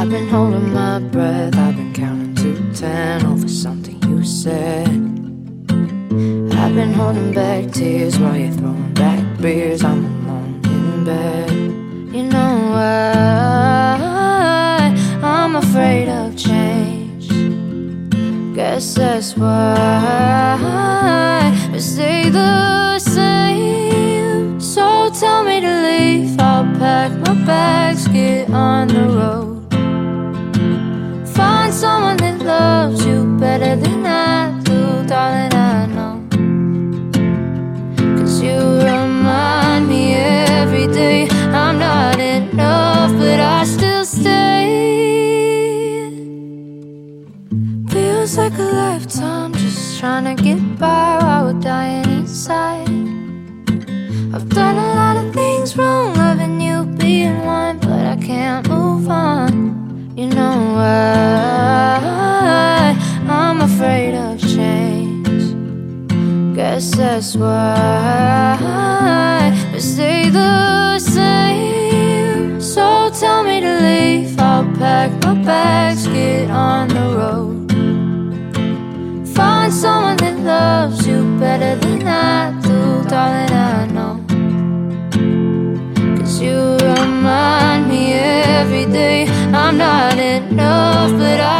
I've been holding my breath, I've been counting to ten over something you said. I've been holding back tears while you're throwing back beers. I'm alone in bed. You know why I'm afraid of change. Guess that's why we stay the same. So tell me to leave. I'll pack my bags, get on the than I do, darling. I know. Cause you remind me every day I'm not enough, but I still stay. Feels like a lifetime just trying to get by while we're dying inside. That's why we stay the same. So tell me to leave. I'll pack my bags, get on the road. Find someone that loves you better than I do, darling. I know. Cause you remind me every day I'm not enough, but I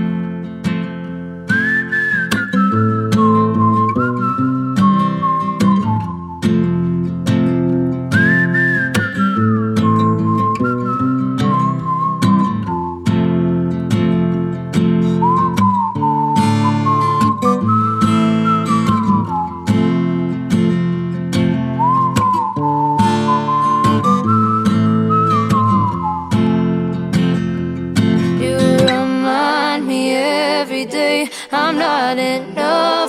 Day. I'm not enough,